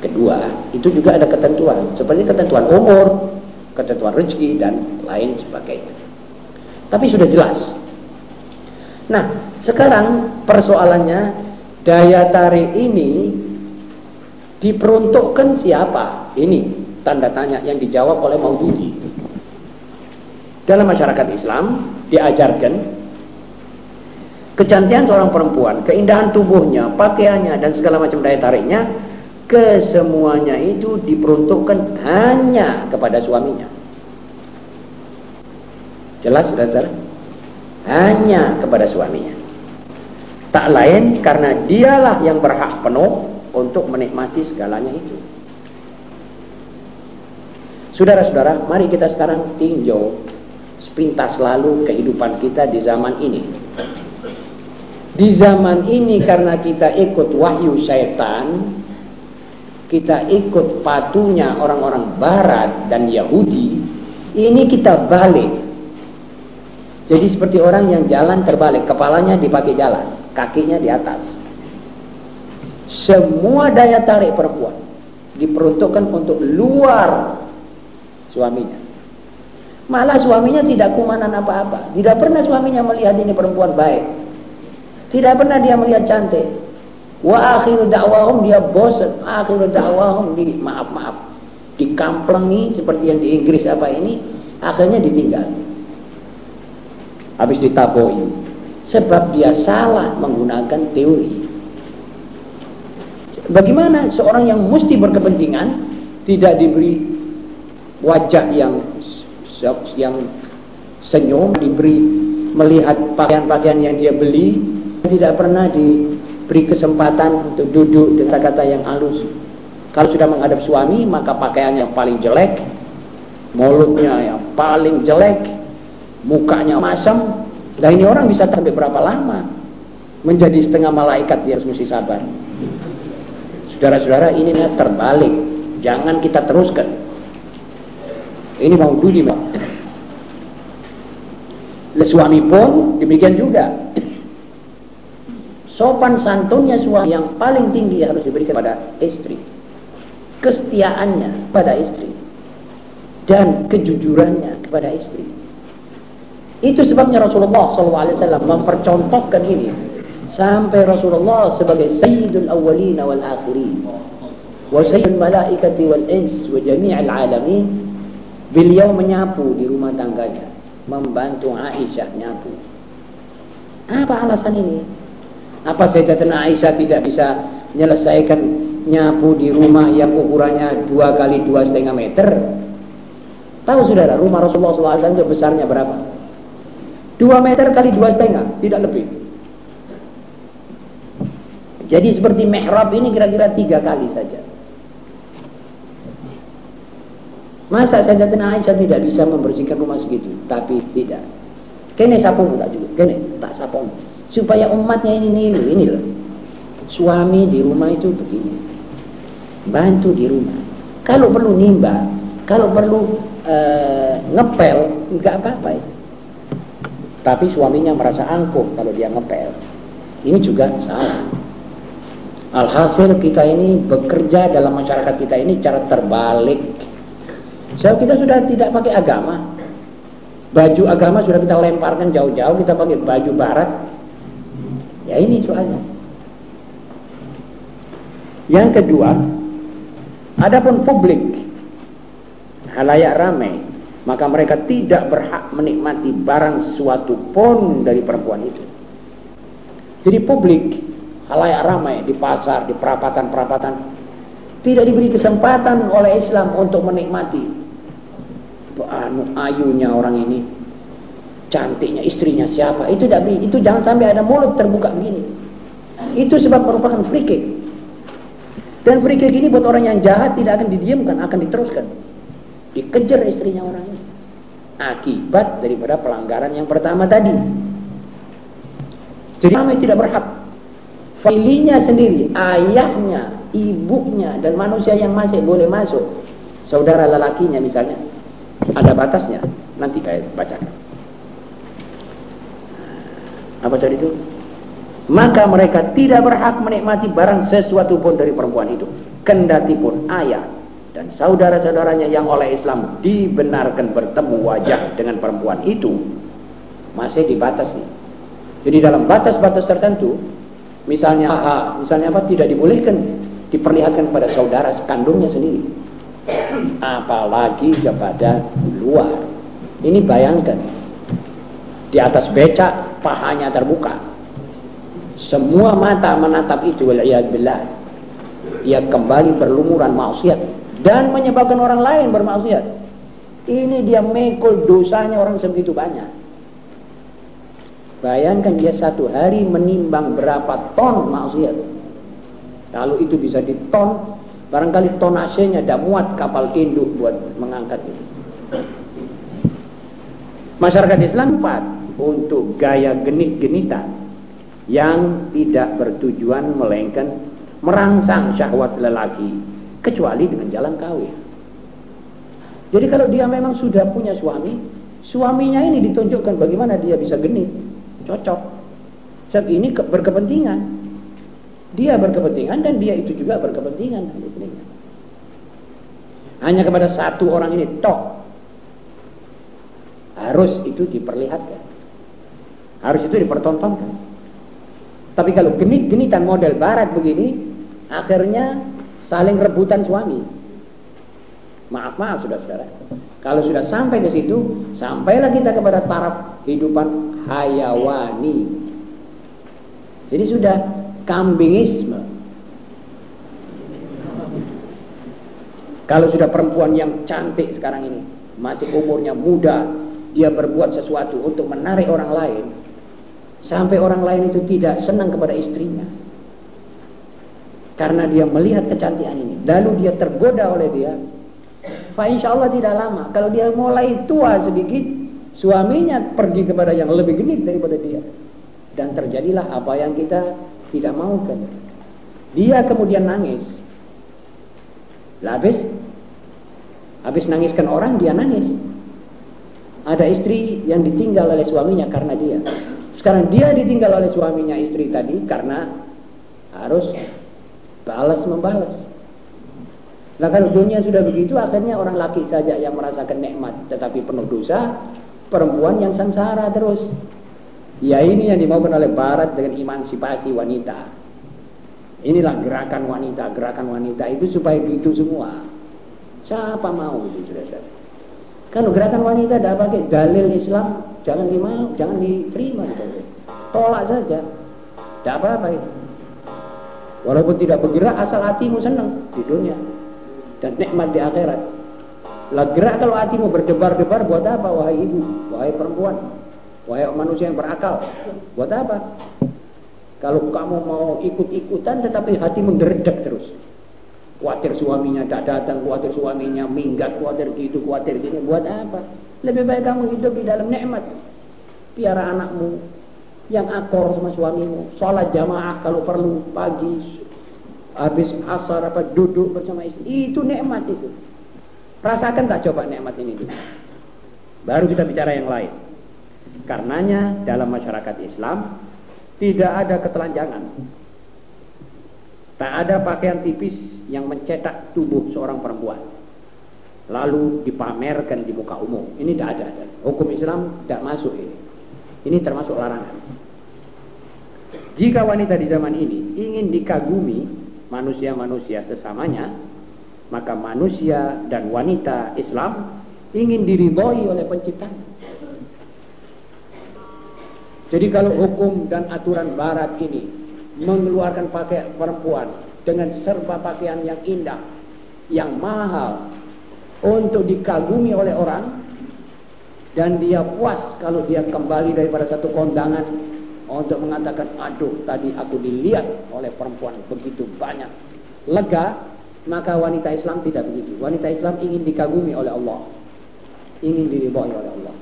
kedua. Itu juga ada ketentuan, seperti ketentuan umur, ketentuan rezeki dan lain sebagainya. Tapi sudah jelas. Nah, sekarang persoalannya daya tarik ini diperuntukkan siapa? Ini tanda tanya yang dijawab oleh Maududi. Dalam masyarakat Islam diajarkan kecantikan seorang perempuan, keindahan tubuhnya, pakaiannya dan segala macam daya tariknya kesemuanya itu diperuntukkan hanya kepada suaminya. Jelas saudara? Hanya kepada suaminya. Tak lain karena dialah yang berhak penuh untuk menikmati segalanya itu. Saudara-saudara, mari kita sekarang tinjau sepintas lalu kehidupan kita di zaman ini. Di zaman ini karena kita ikut wahyu syaitan, kita ikut patunya orang-orang barat dan Yahudi, ini kita balik. Jadi seperti orang yang jalan terbalik, kepalanya dipakai jalan, kakinya di atas. Semua daya tarik perempuan diperuntukkan untuk luar suaminya. Malah suaminya tidak kumanan apa-apa. Tidak pernah suaminya melihat ini perempuan baik. Tidak pernah dia melihat cantik. Wa akhiru da'wahum dia bosan. Akhiru da'wahum di maaf-maaf dikamplengi seperti yang di Inggris apa ini akhirnya ditinggal. Habis ditaboi. Sebab dia salah menggunakan teori. Bagaimana seorang yang mesti berkepentingan tidak diberi wajah yang yang senyum, diberi melihat pakaian-pakaian yang dia beli, tidak pernah diberi kesempatan untuk duduk dengan kata-kata yang halus. Kalau sudah menghadap suami, maka pakaiannya yang paling jelek, mulutnya yang paling jelek, mukanya masam. Nah ini orang bisa sampai berapa lama menjadi setengah malaikat dia harus mesti sabar. Saudara-saudara ini terbalik. Jangan kita teruskan. Ini mau duli mau. Suami pun demikian juga. Sopan santunnya suami yang paling tinggi harus diberikan pada istri. Kesetiaannya pada istri. Dan kejujurannya kepada istri. Itu sebabnya Rasulullah SAW mempercontohkan ini sampai Rasulullah sebagai Sayyidul Awwalin wal Akhirin wa Sayyidul Malaikati wal Ins wa Alamin beliau menyapu di rumah tangganya membantu Aisyah nyapu apa alasan ini apa Sayyidatina Aisyah tidak bisa menyelesaikan nyapu di rumah yang ukurannya dua kali dua setengah meter? Tahu saudara, rumah Rasulullah SAW itu besarnya berapa? Dua meter kali dua setengah, tidak lebih. Jadi seperti mihrab ini kira-kira tiga kali saja. Masa Sayyidatina Aisyah tidak bisa membersihkan rumah segitu? Tapi tidak. Kene sapung tak juga, kene tak sapung supaya umatnya ini niru ini loh. Suami di rumah itu begini. Bantu di rumah. Kalau perlu nimba kalau perlu uh, ngepel nggak apa-apa itu. Tapi suaminya merasa angkuh kalau dia ngepel. Ini juga salah. Alhasil kita ini bekerja dalam masyarakat kita ini cara terbalik so kita sudah tidak pakai agama baju agama sudah kita lemparkan jauh-jauh kita pakai baju barat Ya ini soalnya. Yang kedua, adapun publik halayak ramai, maka mereka tidak berhak menikmati barang suatu pun dari perempuan itu. Jadi publik halayak ramai di pasar, di perapatan-perapatan tidak diberi kesempatan oleh Islam untuk menikmati anu ayunya orang ini. Cantiknya istrinya siapa? Itu tidak itu jangan sampai ada mulut terbuka begini. Itu sebab merupakan free dan free kick ini buat orang yang jahat tidak akan didiamkan akan diteruskan. Dikejar istrinya orang ini. Akibat daripada pelanggaran yang pertama tadi. Jadi kami tidak berhak. Filinya sendiri, ayahnya, ibunya, dan manusia yang masih boleh masuk. Saudara lelakinya misalnya, ada batasnya Nanti saya bacakan. Apa tadi itu? Maka mereka tidak berhak menikmati barang sesuatu pun dari perempuan itu. Kendati pun ayah dan saudara-saudaranya yang oleh Islam dibenarkan bertemu wajah dengan perempuan itu masih dibatasi. Jadi dalam batas-batas tertentu, misalnya misalnya apa tidak dibolehkan diperlihatkan kepada saudara sekandungnya sendiri. Apalagi kepada luar. Ini bayangkan di atas becak pahanya terbuka. Semua mata menatap itu billah. Ia kembali berlumuran maksiat dan menyebabkan orang lain bermaksiat. Ini dia mekul dosanya orang sebegitu banyak. Bayangkan dia satu hari menimbang berapa ton maksiat. Kalau itu bisa diton barangkali tonasenya tidak muat kapal induk buat mengangkat itu Masyarakat Islam empat untuk gaya genit-genitan yang tidak bertujuan melainkan merangsang syahwat lelaki kecuali dengan jalan kawin. Jadi kalau dia memang sudah punya suami, suaminya ini ditunjukkan bagaimana dia bisa genit, cocok. Sebab ini berkepentingan. Dia berkepentingan dan dia itu juga berkepentingan Hanya kepada satu orang ini tok harus itu diperlihatkan. Harus itu dipertontonkan. Tapi kalau genit-genitan model barat begini, akhirnya saling rebutan suami. Maaf, maaf saudara-saudara. Kalau sudah sampai ke situ, sampailah kita kepada taraf kehidupan hayawani. Jadi sudah kambingisme. Kalau sudah perempuan yang cantik sekarang ini, masih umurnya muda, dia berbuat sesuatu untuk menarik orang lain sampai orang lain itu tidak senang kepada istrinya. Karena dia melihat kecantikan ini lalu dia tergoda oleh dia. Pak insya Allah tidak lama kalau dia mulai tua sedikit suaminya pergi kepada yang lebih genit daripada dia. Dan terjadilah apa yang kita tidak maukan dia kemudian nangis habis habis nangiskan orang dia nangis ada istri yang ditinggal oleh suaminya karena dia. Sekarang dia ditinggal oleh suaminya istri tadi karena harus balas membalas. Nah kalau dunia sudah begitu akhirnya orang laki saja yang merasakan nikmat tetapi penuh dosa, perempuan yang sengsara terus. Ya ini yang dimaukan oleh barat dengan emansipasi wanita. Inilah gerakan wanita, gerakan wanita itu supaya gitu semua. Siapa mau itu sudah kalau gerakan wanita tidak pakai dalil Islam, jangan dimau, jangan diterima. Tolak saja. Tidak apa-apa itu. Walaupun tidak bergerak, asal hatimu senang di dunia. Dan nikmat di akhirat. Lah gerak kalau hatimu berdebar-debar buat apa wahai ibu, wahai perempuan, wahai manusia yang berakal. Buat apa? Kalau kamu mau ikut-ikutan tetapi hatimu deredek terus. Khawatir suaminya tidak datang, khawatir suaminya minggat, khawatir gitu, khawatir gini. Buat apa? Lebih baik kamu hidup di dalam nikmat. Piara anakmu yang akor sama suamimu. Sholat jamaah kalau perlu pagi, habis asar apa duduk bersama istri. Itu nikmat itu. Rasakan tak coba nikmat ini dulu. Baru kita bicara yang lain. Karenanya dalam masyarakat Islam tidak ada ketelanjangan. Tak ada pakaian tipis yang mencetak tubuh seorang perempuan. Lalu dipamerkan di muka umum. Ini tidak ada, hukum Islam tidak masuk ini. Ini termasuk larangan. Jika wanita di zaman ini ingin dikagumi manusia-manusia sesamanya maka manusia dan wanita Islam ingin diridhoi oleh penciptanya jadi kalau hukum dan aturan barat ini mengeluarkan pakaian perempuan dengan serba pakaian yang indah, yang mahal untuk dikagumi oleh orang dan dia puas kalau dia kembali daripada satu kondangan untuk mengatakan aduh tadi aku dilihat oleh perempuan begitu banyak. Lega maka wanita Islam tidak begitu. Wanita Islam ingin dikagumi oleh Allah ingin diridhoi oleh Allah.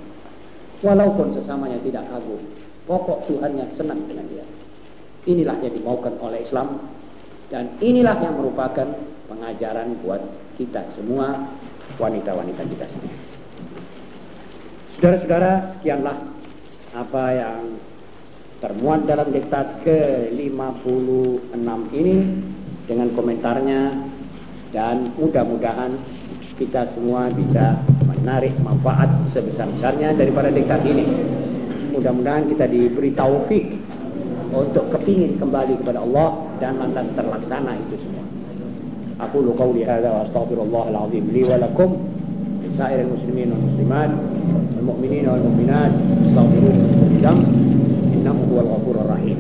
Walaupun sesamanya tidak kagum pokok Tuhannya senang dengan dia inilah yang dimaukan oleh Islam dan inilah yang merupakan pengajaran buat kita semua wanita-wanita kita sendiri. Saudara-saudara, sekianlah apa yang termuat dalam diktat ke-56 ini dengan komentarnya dan mudah-mudahan kita semua bisa menarik manfaat sebesar-besarnya daripada diktat ini. Mudah-mudahan kita diberi taufik untuk kepingin kembali kepada Allah dan lantas terlaksana itu semua. Aku lu qauli hadza wa astaghfirullah al-azim li wa lakum lisairil muslimin wal muslimat wal mu'minin wal mu'minat astaghfiruhu innahu huwal ghafurur rahim.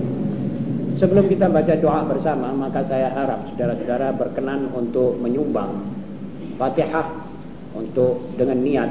Sebelum kita baca doa bersama, maka saya harap saudara-saudara berkenan untuk menyumbang Fatihah untuk dengan niat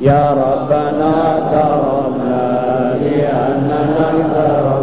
يا ربنا كرمنا لأننا اعترفنا